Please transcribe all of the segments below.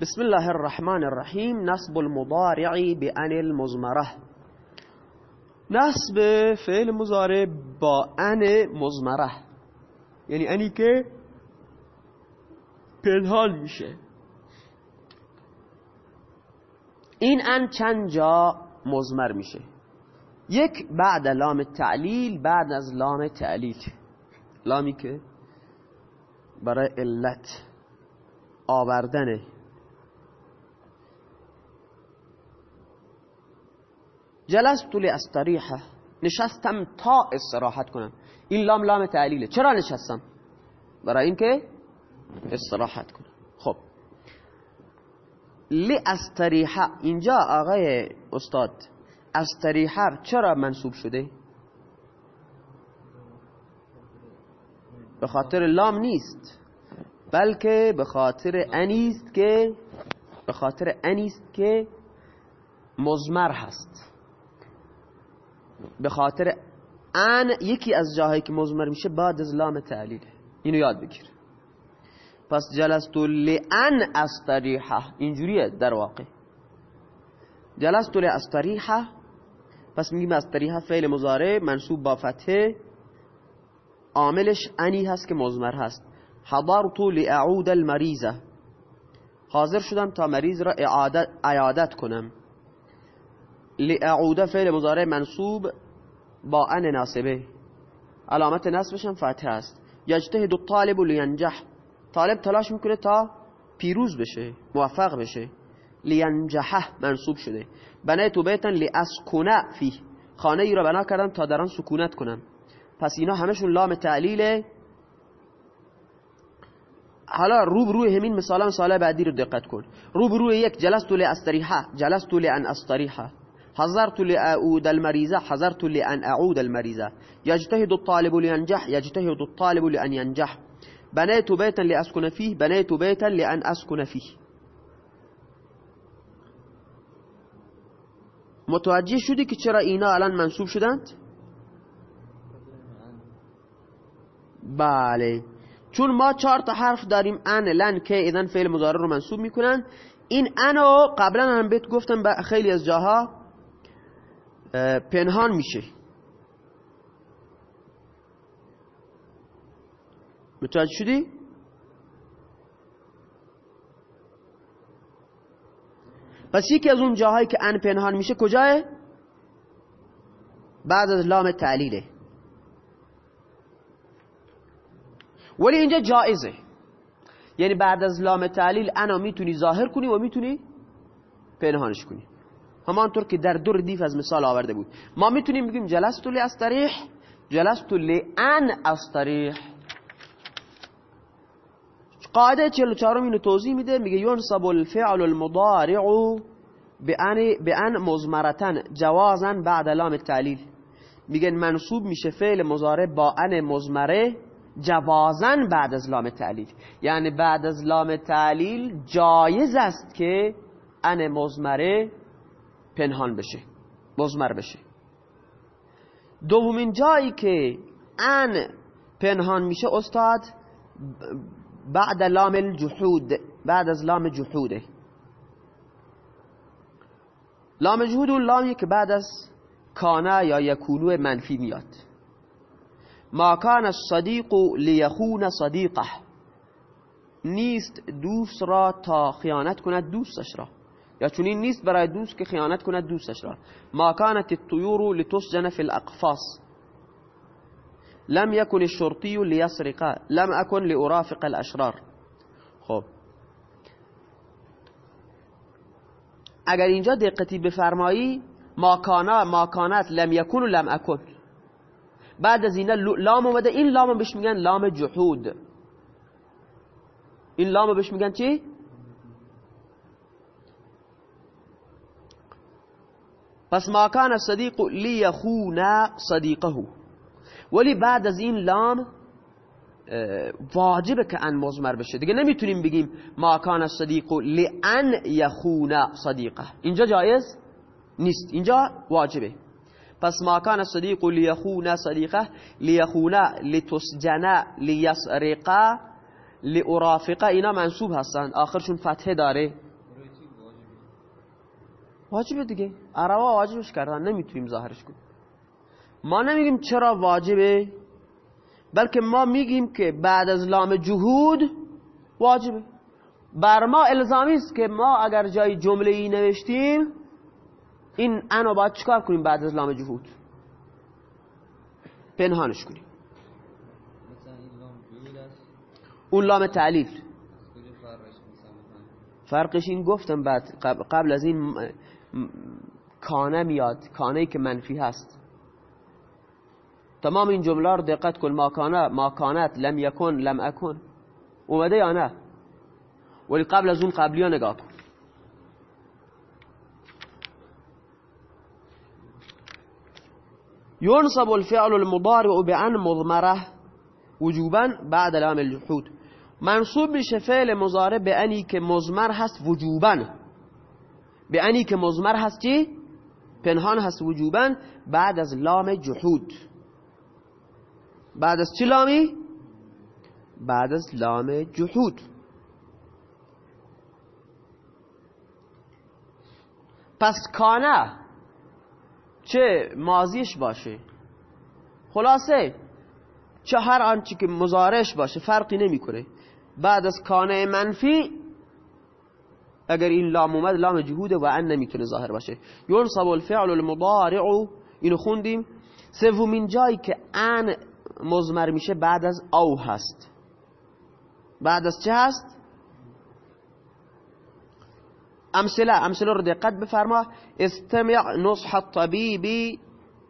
بسم الله الرحمن الرحیم نصب المضارع بأن المزمره نصب فعل مضارع با ان مزمره یعنی انی که پنهان میشه این ان چند جا مزمر میشه یک بعد لام تعلیل بعد از لام تعلیل لامی که برای علت آوردن جلست لاستریحه نشستم تا استراحت کنم. این لام لام تعلیله چرا نشستم؟ برای اینکه استراحت کنم. خب. لاستریحه اینجا آقای استاد استریحه چرا منصوب شده؟ به خاطر لام نیست. بلکه به خاطر انیست که به خاطر انیست که مزمر هست. به خاطر ان یکی از جاهایی که مزمر میشه بعد از لام تعلیله اینو یاد بگیر. پس جلست لان استریحه. اینجوریه در واقع. جلست لاستریحه پس میگیم استریحه فعل مضارع منصوب با فتحه عاملش انی هست که مزمر هست. حضرت لاعود المریضه. حاضر شدم تا مریض را اعادت کنم. لاعود فعل مضارع منصوب با ان ناسبه علامت نصبش هم فتحه است. یجتهد الطالب لینجح. طالب تلاش می‌کنه تا پیروز بشه موفق بشه. لینجحه منصوب شده. بنیتو بیتن لاسکنه فیه. خانه ای را بنا کردم تا در سکونت کنم. پس اینا همشون لام تعلیله حالا روبروی همین مثالا مثال بعدی رو دقت کن. روبروی یک جلست لاستریحه جلست لان استریحه حضرت لأعود المريضة حضرت لأن أعود المريضة. يجتهد الطالب لينجح يجتهد الطالب لأن ينجح. بنيت بيتا لأسكن فيه بنيت بيتا لأن أسكن فيه. متوجه شدی که چرا اینا الان منصوب شدند؟ بله. چون ما چهار تا حرف داریم ان لن که اذن فعل مضارع رو منصوب می‌کنن. این انو قبلا هم بهت گفتم خیلی از جاها پنهان میشه متوجه شدی؟ پس یکی از اون جاهایی که ان پنهان میشه کجاه؟ بعد از لام تعلیله ولی اینجا جائزه یعنی بعد از لام تعلیل انا می‌تونی ظاهر کنی و می‌تونی پنهانش کنی همانطور که در دور دیف از مثال آورده بود. ما می‌تونیم بگیم جلستو لی استریح جلستو لی ان استریح قاعده 44 اینو توضیح میده میگه ینصب الفعل المضارع بان بان مزمرتن جوازا بعد لام التعلیل. میگن منصوب میشه فعل مضارع با ان مزمره جوازا بعد از لام تعلیل یعنی بعد از لام تعلیل جایز است که ان مزمره پنهان بشه مزمر بشه. دومین جایی که ان پنهان میشه استاد بعد لام الجحود بعد از لام جحوده. لام جحود اون لامی که بعد از کانه یا یکونو منفی میاد. ما کان الصدیق لیخون صدیقه. نیست دوست را تا خیانت کند دوستش را. یا چون این نیست برای دوست که خیانت کند دوستش را. ما کانت الطیور لتسجن فی الاقفاص. لم يكن الشرطي ليسرق لم اكن لارافق الاشرار. خب. اگر اینجا دقتی بفرمایی ما کانا ما کانت لم یکن و لم اکن. بعد از اینا لام اومده. این لام بهش میگن لام جحود. این لام بهش میگن چی؟ پس ما کان الصدیق لیخون صدیقه. ولی بعد از این لام واجبه که ان مزمر بشه. دیگه نمی‌تونیم بگیم ما کان الصدیق لان یخون صدیقه. اینجا جایز نیست. اینجا واجبه. پس ما کان الصدیق لیخون صدیقه لیخون لتسجن لیسرق لارافقه اینا منصوب هستن. آخرشون فتحه داره. واجبه دیگه. عربا واجبش کردن نمی‌تونیم ظاهرش کنیم. ما نمیگیم چرا واجبه بلکه ما میگیم که بعد از لام جهود واجبه. بر ما الزامی است که ما اگر جای جمله ای نوشتیم این انا باید چکار کنیم بعد از لام جهود؟ پنهانش کنیم. اون لام تعلیل فرقش این گفتم بعد قبل از این کانه میاد کانه که منفی هست. تمام این جمله رو دقت کن ما کانه ما کانت لم یکن لم اکن. اومده یا نه؟ ولی قبل از اون قبلی ها نگاه کن. ينصب الفعل المضارع بأن مضمره وجوبا بعد لام الجحود منصوب میشه فعل مضارع به انی که مزمر هست وجوبا. به انی که مزمر هست چی؟ پنهان هست وجوبا. بعد از لام جحود. بعد از چی لامی؟ بعد از لام جحود. پس کانه چه مازیش باشه؟ خلاصه چه هر آنچه که مزارش باشه فرقی نمی‌کنه. بعد از کانه منفی اگر این لام اومد لام جهود و ان نمی‌تونه ظاهر باشه. ینصب الفعل المضارع. اینو خوندیم. سومین جایی که ان مزمر میشه بعد از او هست. بعد از چه هست؟ امثله امثله رو دقت بفرما. استمع نصح الطبيب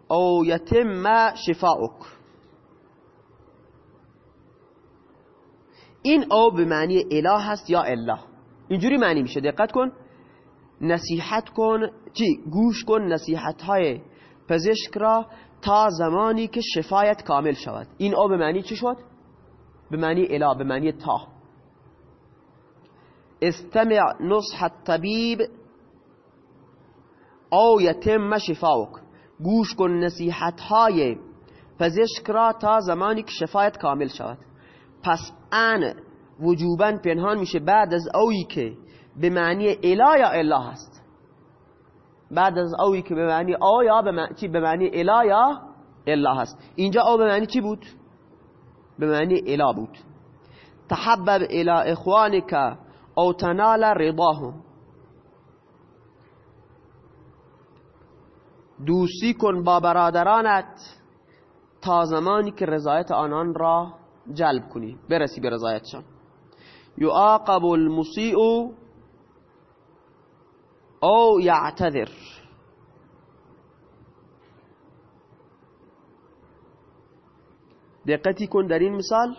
او يتم شفاؤك این او به معنی اله هست یا اله؟ اینجوری معنی میشه. دقت کن. نصیحت کن. چی؟ گوش کن نصیحت های پزشک را تا زمانی که شفایت کامل شود. این او به معنی چی شد؟ به معنی اله به معنی تا. استمع نصح الطبیب او یتم شفاوک. گوش کن نصیحت های پزشک را تا زمانی که شفایت کامل شود. پس ان وجوبا پنهان میشه بعد از اوی که به معنی الا یا الا هست. بعد از اوی که به معنی او یا به معنی, به معنی یا الا هست. اینجا او به معنی چی بود؟ به معنی الا بود. تحبب الى اخوانك او تنال رضاهم. دوستی کن با برادرانت تا زمانی که رضایت آنان را جلب کنی. برسی به رضایتشان. یعاقب المسیء او یعتذر دقتی کن در این مثال.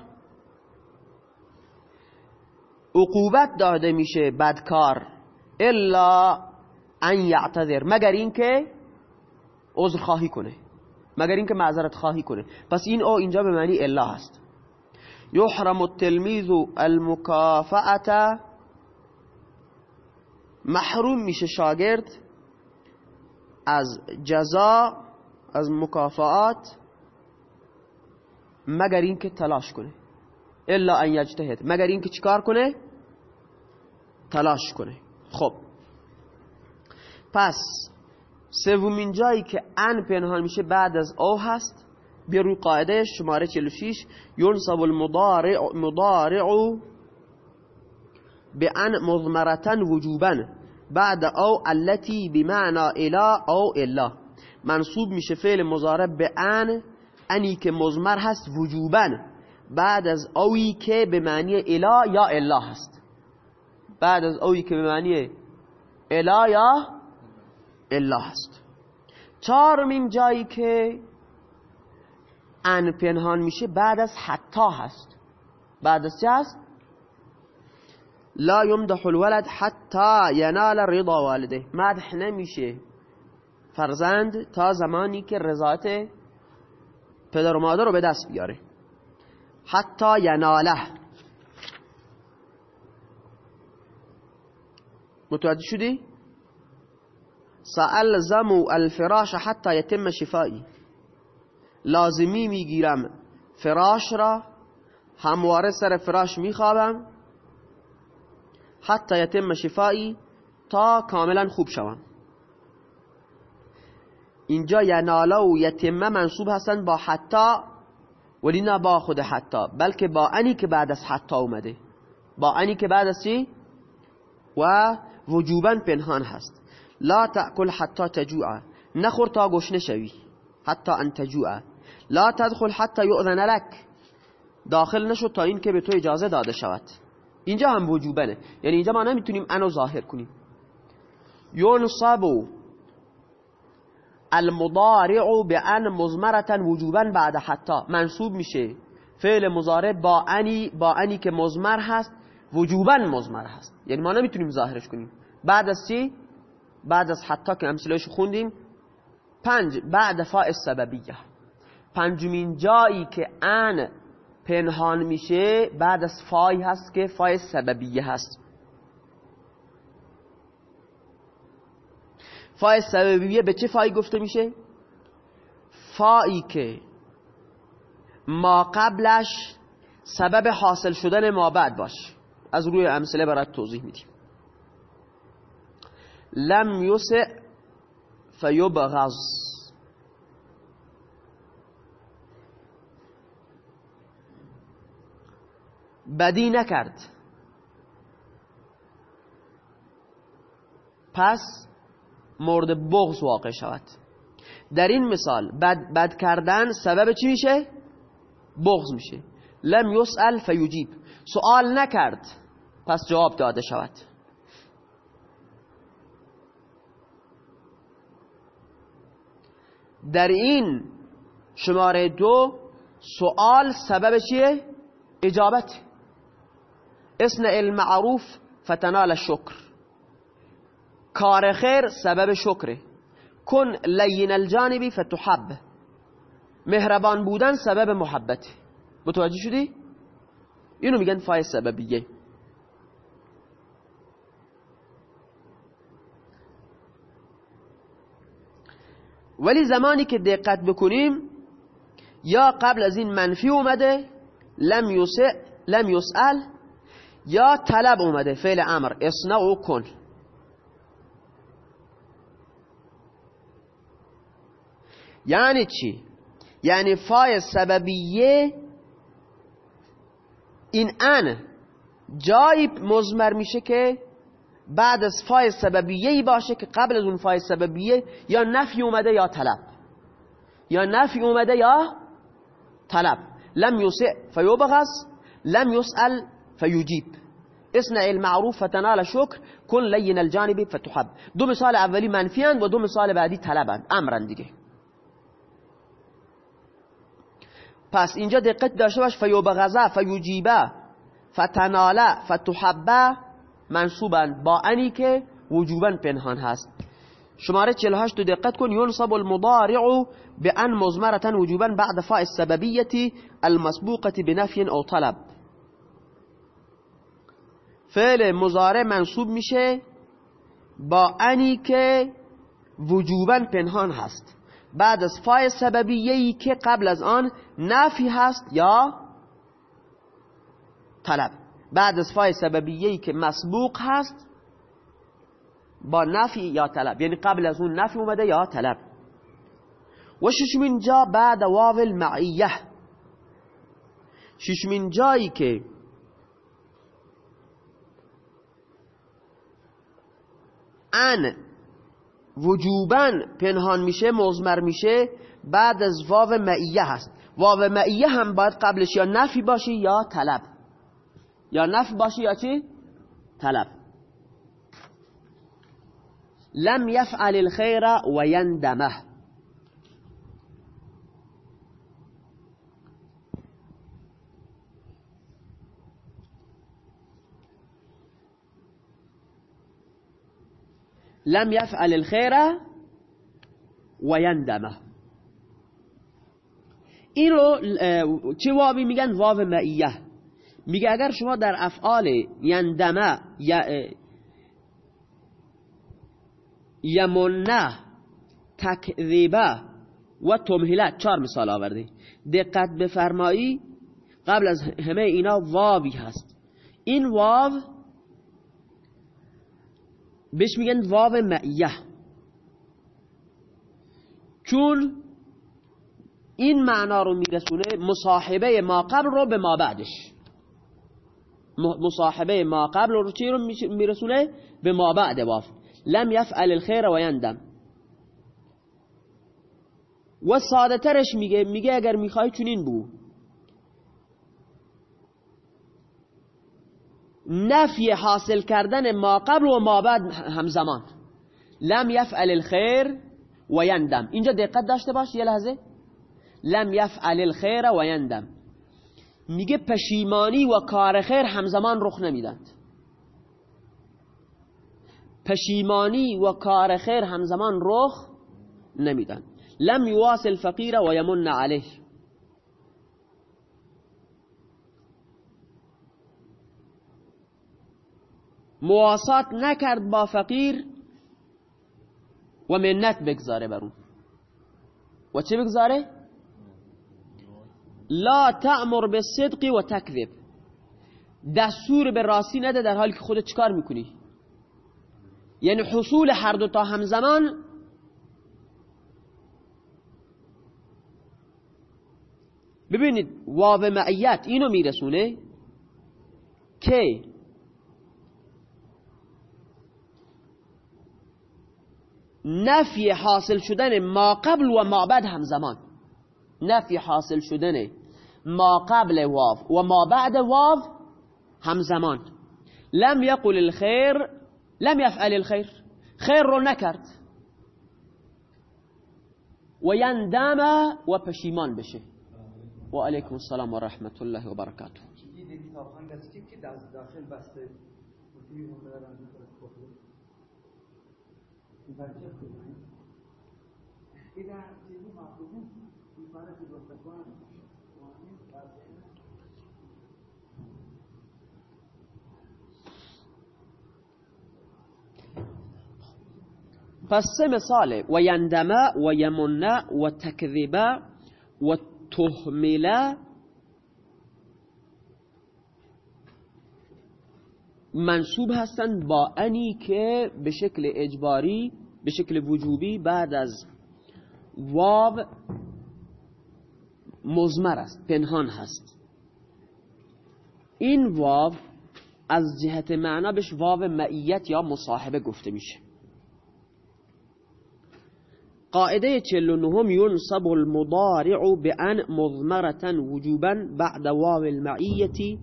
عقوبت داده میشه بدکار الا ان یعتذر مگر اینکه عذر خواهی کنه مگر اینکه معذرت خواهی کنه. پس این او اینجا به معنی الا هست یحرم التلمیذ المکافعت محروم میشه شاگرد از جزا از مکافعات مگر اینکه تلاش کنه. الا ان یجتهد مگر اینکه چیکار کنه؟ تلاش کنه. خب. پس سومین جایی که ان پنهان میشه بعد از او هست روی قاعده شماره 46 ینصب المضارع مضارع به مضمرتا وجوبا بعد او التي بمعنى الا او الا منصوب میشه فعل مضارع به ان انی که مضمر هست وجوبا بعد از اوی که به معنی الا یا الا هست. بعد از اوی که به معنی الا یا الا هست. چهارمین جایی که ان پنهان میشه بعد از حتی هست. بعد از چه هست؟ لا یمدح الولد حتی ینال رضا والده. مدح نمیشه فرزند تا زمانی که رضایت پدر و مادر رو به دست بیاره. حتی یناله. متوجه شدی؟ زمو الفراش حتی یتم شفایی لازمی می‌گیرم فراش را همواره سر فراش میخوابم حتی یتم شفایی تا کاملا خوب شوم. اینجا ینالا و یتمه منصوب هستن با حتی ولی نه با خود حتی بلکه با انی که بعد از حتی اومده. با انی که بعد از چی؟ و وجوبا پنهان هست. لا تأکل حتی تجوع نخور تا گشنه شوی. حتی ان تجوع لا تدخل حتی یؤذن لک داخل نشو تا این که به تو اجازه داده شود. اینجا هم وجوبنه. یعنی اینجا ما نمی‌تونیم انو ظاهر کنیم. ينصب المضارع به ان مزمرتا وجوبا بعد حتی منصوب میشه. فعل مضارع با انی با انی که مزمر هست وجوبا مزمر هست. یعنی ما نمی‌تونیم ظاهرش کنیم. بعد از چی؟ بعد از حتی که امثلهش خوندیم. پنج بعد فاء سببیه پنجمین جایی که ان پنهان میشه بعد از فای هست که فای سببیه هست. فای سببیه به چه فای گفته میشه؟ فایی که ما قبلش سبب حاصل شدن ما بعد باش. از روی امثله برات توضیح میدیم. لم یسع فیبغض. بدی نکرد. پس مورد بغض واقع شود. در این مثال بد, بد کردن سبب چی میشه؟ بغض میشه. لم یسأل فیجیب. سوال نکرد پس جواب داده شود. در این شماره دو سوال سبب چیه؟ اجابت. اسن المعروف فتنال شکر کار خیر سبب شکره. کن لین الجانبی فتحب. مهربان بودن سبب محبت متوجه شدی؟ اینو میگن فای سببیه. ولی زمانی که دقت بکنیم یا قبل از این منفی اومده لم لم یسأل یا طلب اومده فعل امر اصنع کن. یعنی چی؟ یعنی فای سببیه این ان جایی مضمر میشه که بعد از فای سببیه ای باشه که قبل از اون فای سببیه یا نفی اومده یا طلب. یا نفی اومده یا طلب. لم يسئ فيبغض لم يسأل فيجيب اصنع المعروف فتنال الشكر كن لين الجانب فتحب. دو مثال اولی منفیان و دو مثال بعدی طلبن امرن دیگه. پس اینجا دقت داشته باش. فیوبغزه فیوجیبه فتناله فتحبه منصوبا. با انی که وجوبا پنهان هست. شماره 48 دقت کن. ينصب المضارع بأن مزمرة وجوبا بعد فاء السببية المسبوقة بنفي أو طلب. فعل مضارع منصوب میشه با انی که وجوبا پنهان هست. بعد از فای سببیهی که قبل از آن نفی هست یا طلب. بعد از فای سببیهی که مسبوق هست با نفی یا طلب. یعنی قبل از اون نفی اومده یا طلب. و ششمین جا بعد واو المعیه. ششمین جایی که ان وجوبا پنهان میشه مزمر میشه بعد از واو معیه هست. واو معیه هم باید قبلش یا نفی باشه یا طلب. یا نفی باشه یا چی؟ طلب. لم يفعل الخير ويندمه لم يفعل الخير ويندمه این رو چه واوی میگن؟ واو معیه. میگه اگر شما در افعال یندمه یمنه تکذیبه و تمهله چهار مثال آورده دقت بفرمایی قبل از همه اینا واوی هست. این واو بهش میگن واو معیه. چون این معنا رو میرسونه مصاحبه ما قبل رو به ما بعدش. مصاحبه ما قبل رو چی رو میرسونه؟ به ما بعد واف لم یفعل الخیر و یندم. و ساده ترش میگه میگه اگر می‌خوای چنین بو. نفی حاصل کردن ما قبل و ما بعد همزمان. لم یفعل الخیر و یندم. اینجا دقت داشته باش یه لحظه. لم یفعل الخیر و یندم. میگه پشیمانی و کار خیر همزمان رخ نمیدند پشیمانی و کار خیر همزمان رخ نمیدن لم یواصل فقیر و یمن علیه. مواسات نکرد با فقیر و منت بگذاره برون و چه بگذاره؟ لا تأمر به صدق و تکذب. دستور به راستی نده در حالی که خودت چکار می‌کنی؟ یعنی حصول هر دو تا همزمان ببینید واو معیت اینو میرسونه که نفی حاصل شدن ما قبل و ما بعد همزمان. نفی حاصل شدن ما قبل واو و ما بعد واو همزمان. لم يقل الخير لم يفعل الخير خیر رو نکرد. و یندم و پشیمان بشه. و علیکم السلام و رحمت الله و برکاته. پس سه مثاله و یندمه و یمنه و تکذبه و تهمله منصوب هستند با انی که به شکل اجباری به شکل وجوبی بعد از واو مزمر است پنهان هست. این واو از جهت معنا بهش واو معیت یا مصاحبه گفته میشه. قاعده 49 ينصب المضارع بأن مضمرة وجوبا بعد واو المعية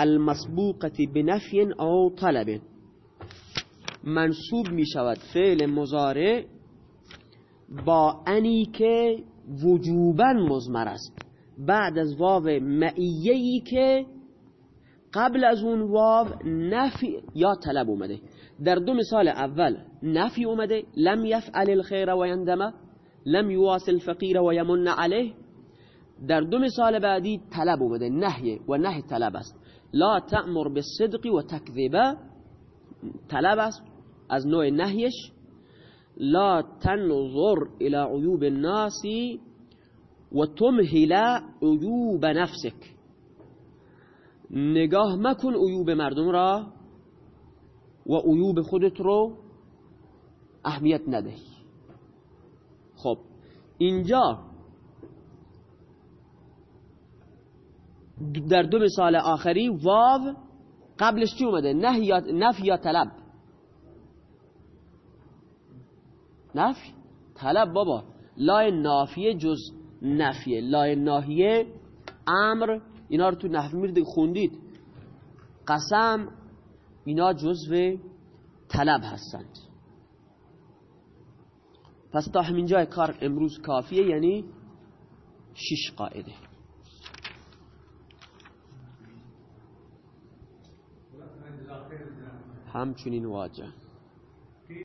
المسبوقة بنفي أو طلب. منصوب می شود فعل مضارع با انی که وجوبا مضمر است. بعد از واو معیهی که قبل از اون واو نفی یا طلب اومده. در دو مثال اول نفی اومده. لم یفعل الخیر و یندمه لم یواصل فقیر و یمن علیه. در دو مثال بعدی طلب اومده. نهی و نهی طلب است. لا تأمر بالصدق و تکذبه طلب است از نوع نهیش. لا تنظر إلى عیوب الناس و تمهل عیوب نفسك. نگاه مکن عیوب مردم را و عیوب خودت رو اهمیت ندهی. خب اینجا در دو مثال آخری واو قبلش چی اومده؟ نفی یا طلب. نفی طلب بابا. لای نافیه جز نفیه. لای ناهیه امر اینا رو تو نحو میرد خوندید. قسم اینا جزو طلب هستند. پس تا همین جای کار امروز کافیه یعنی شش قاعده. همچنین واجه.